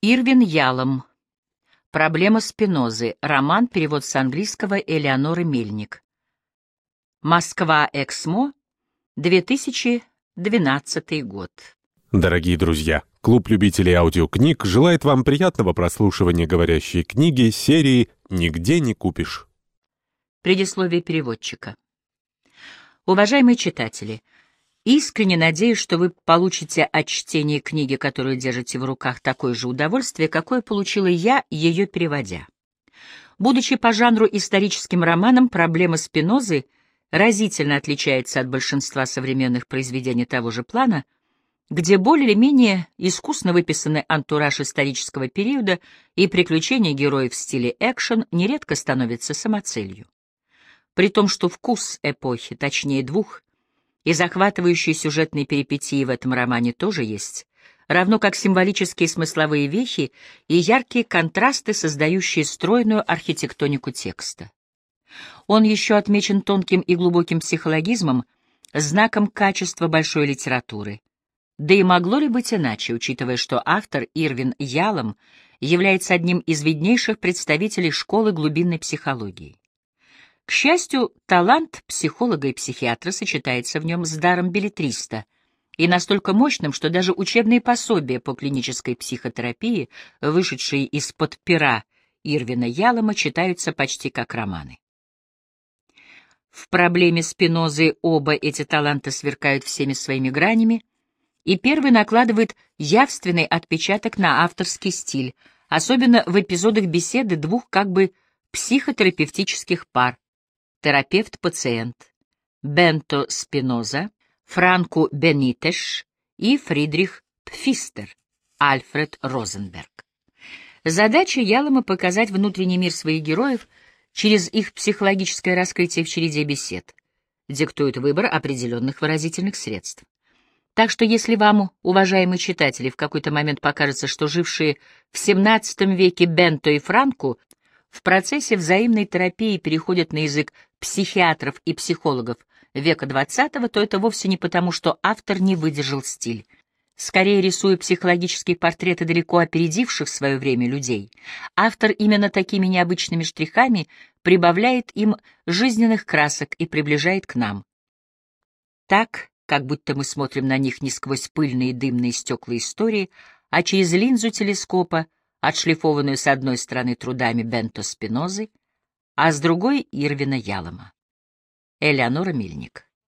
Ирвин Ялом. Проблема Спинозы. Роман. Перевод с английского Элеоноры Мельник. Москва. Эксмо. 2012 год. Дорогие друзья, клуб любителей аудиокниг желает вам приятного прослушивания говорящей книги серии «Нигде не купишь». Предисловие переводчика. Уважаемые читатели, Искренне надеюсь, что вы получите от чтения книги, которую держите в руках, такое же удовольствие, какое получила я, ее переводя. Будучи по жанру историческим романом, проблема Спинозы разительно отличается от большинства современных произведений того же плана, где более или менее искусно выписаны антураж исторического периода и приключения героев в стиле экшен нередко становятся самоцелью. При том, что вкус эпохи, точнее двух и захватывающие сюжетные перипетии в этом романе тоже есть, равно как символические смысловые вехи и яркие контрасты, создающие стройную архитектонику текста. Он еще отмечен тонким и глубоким психологизмом, знаком качества большой литературы. Да и могло ли быть иначе, учитывая, что автор Ирвин Ялом является одним из виднейших представителей школы глубинной психологии. К счастью, талант психолога и психиатра сочетается в нем с даром билетриста и настолько мощным, что даже учебные пособия по клинической психотерапии, вышедшие из-под пера Ирвина Ялома, читаются почти как романы. В проблеме Спинозы оба эти таланта сверкают всеми своими гранями, и первый накладывает явственный отпечаток на авторский стиль, особенно в эпизодах беседы двух как бы психотерапевтических пар, терапевт-пациент, Бенто Спиноза, Франку Бенитеш и Фридрих Пфистер, Альфред Розенберг. Задача Ялома — показать внутренний мир своих героев через их психологическое раскрытие в череде бесед, диктует выбор определенных выразительных средств. Так что если вам, уважаемые читатели, в какой-то момент покажется, что жившие в XVII веке Бенто и Франку в процессе взаимной терапии переходят на язык психиатров и психологов века XX, то это вовсе не потому, что автор не выдержал стиль. Скорее рисуя психологические портреты далеко опередивших свое время людей, автор именно такими необычными штрихами прибавляет им жизненных красок и приближает к нам. Так, как будто мы смотрим на них не сквозь пыльные дымные стекла истории, а через линзу телескопа, отшлифованную с одной стороны трудами Бенто Спинозы, а с другой — Ирвина Ялома. Элеонора Мильник.